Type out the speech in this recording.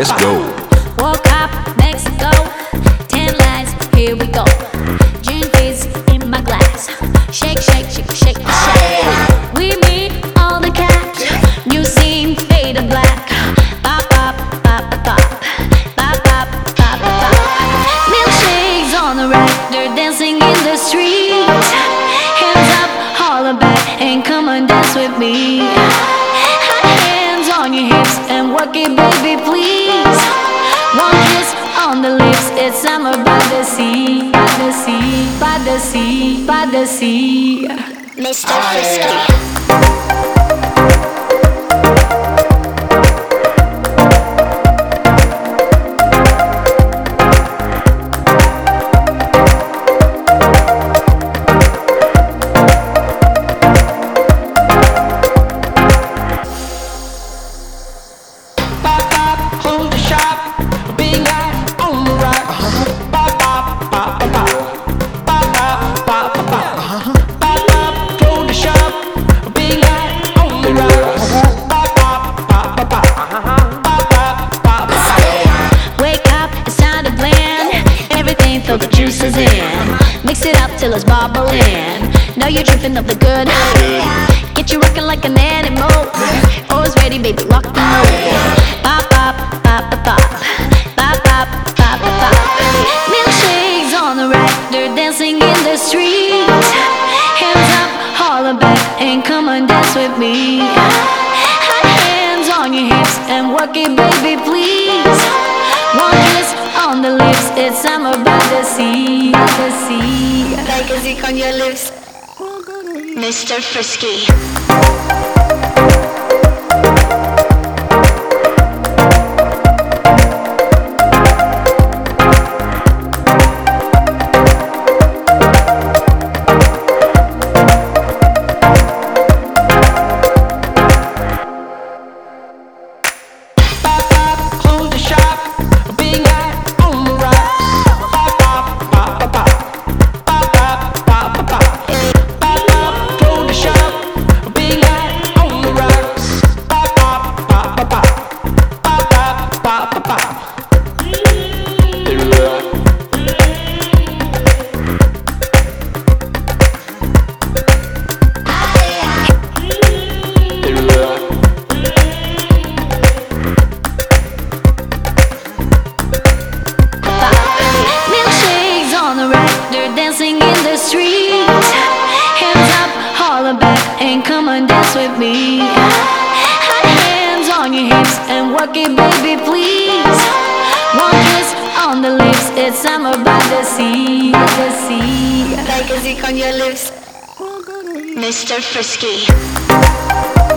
Let's go. Walk up, Mexico. Ten lines, here we go. Gin fizz in my glass. Shake, shake, shake, shake, shake. We meet all the cats. New scene, fade to black. Pop, pop, pop, pop, pop, pop, pop, pop. Milkshakes on the rack, they're dancing in the street. Hands up, holler back, and come on, dance with me. Hot hands on your hips and work it, baby, please. One kiss on the lips, it's summer by the sea, by the sea, by the sea, by the sea. Mr. Frisky. Throw the juices in. Mix it up till it's bubbling. Now you're dripping up the good. Get you rocking like an animal. Always ready, baby, rock the mode. Pop, pop, pop, pop, pop. Pop, pop, pop, pop, pop. Milkshakes on the rack, they're dancing in the street. Hands up, holler back, and come and dance with me. Hot hands on your hips and work it, baby, please. One kiss on the lips, it's summer by the sea, by the sea. Like a zick on your lips. Mr. Frisky. With me. Hands on your hips and work it, baby, please. One kiss on the lips, it's summer by the sea, the sea. Like a zick on your lips. Mr. Frisky.